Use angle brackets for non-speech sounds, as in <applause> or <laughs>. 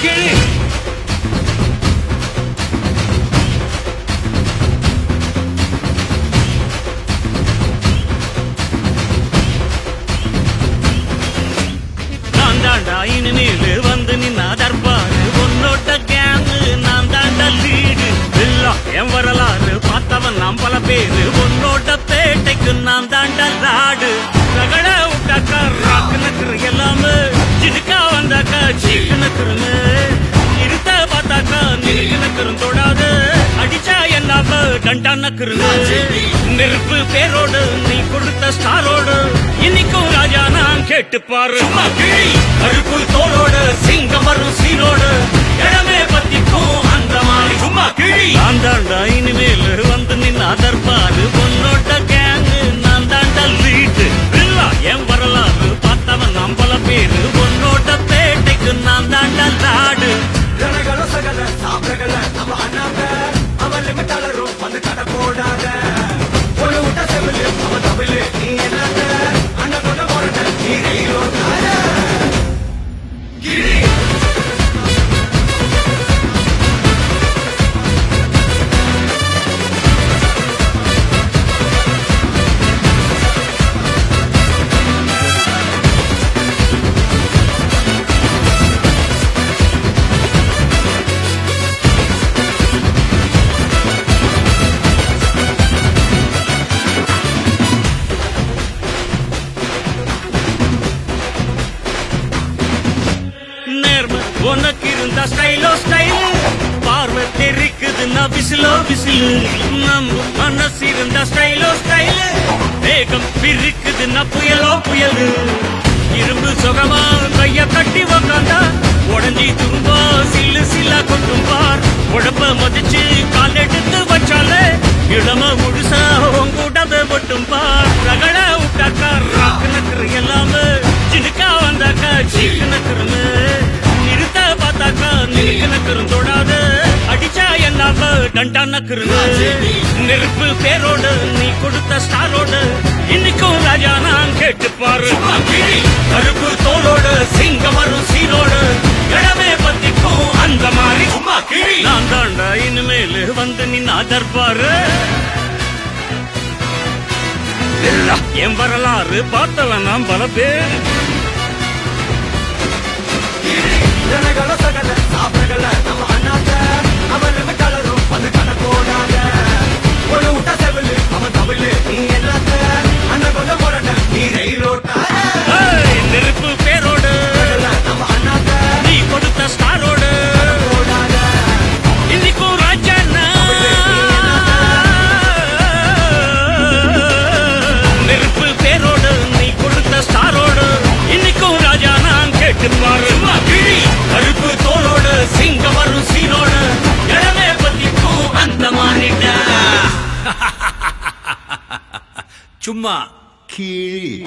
கிழி நான் தாண்டா இனிமேலு வந்து நின்னா தர்பாரு உன்னோட்ட கேங்கு நான் தாண்டா லீடு. இல்லா என் வரலாறு பார்த்தவன் நாம் பல பேரு. உன்னோட்ட பேட்டைக்கு நான் தாண்டா ரகட விட்டாக்கா எல்லாமே. சிட்டுக்கா வந்தாக்கா சீக்கு திரும்பு இருத்த பார்த்தாக்கா நிறுக்கு தொடாது. அடிச்சா என்னாப்ப டண்டான நக்கருன்னு நெருப்பு பேரோடு நீ கொடுத்த ஸ்டாரோடு. இன்னைக்கும் ராஜா நான் கேட்டு பாரு கருப்பு தோளோடு சிங்கம் வரும் நான் தாண்டா உனக்கு இருந்த ஸ்டைலோ ஸ்டைல் பார்வை தெரிக்குதுன்னா விசிலோ விசிலு. நம்ம மனசு இருந்த ஸ்டைலோ ஸ்டைல் வேகம் பிரிக்குதுன்னா புயலோ புயலு. இரும்பு சுகமா கைய கட்டி உக்காந்தா. உடஞ்சி தும்பா சில்லு சில்லா கொட்டும் பார். உடம்ப மதிச்சு கால் எடுத்து வச்சாலே இளம முழுசா உங்கூட்டத மட்டும் பார். கண்டான டண்டா நெருப்பு பேரோடு நீ கொடுத்த ஸ்டாரோடு. இன்னைக்கும் ராஜா நான் கேட்டு பாரு. கருப்பு தோளோடு சிங்கம் வரும் சீரோடு. இடமே பத்திக்கும் அந்த மாதிரி. சும்மா கிழி நான் தாண்டா இனிமேல் வந்து நின் தர்பாரு என் வரலாறு பார்த்தவன் நான் பல பேர். ரணகள சகல சாப்பிடகள நம்ம அண்ணாங்க நான் கேட்டு கிழி கருப்பு தோளோடு சிங்கம் வரும் சீனோடு இடமே பத்திக்கும் அந்த மாறிட்ட <laughs> சும்மா கீழ்.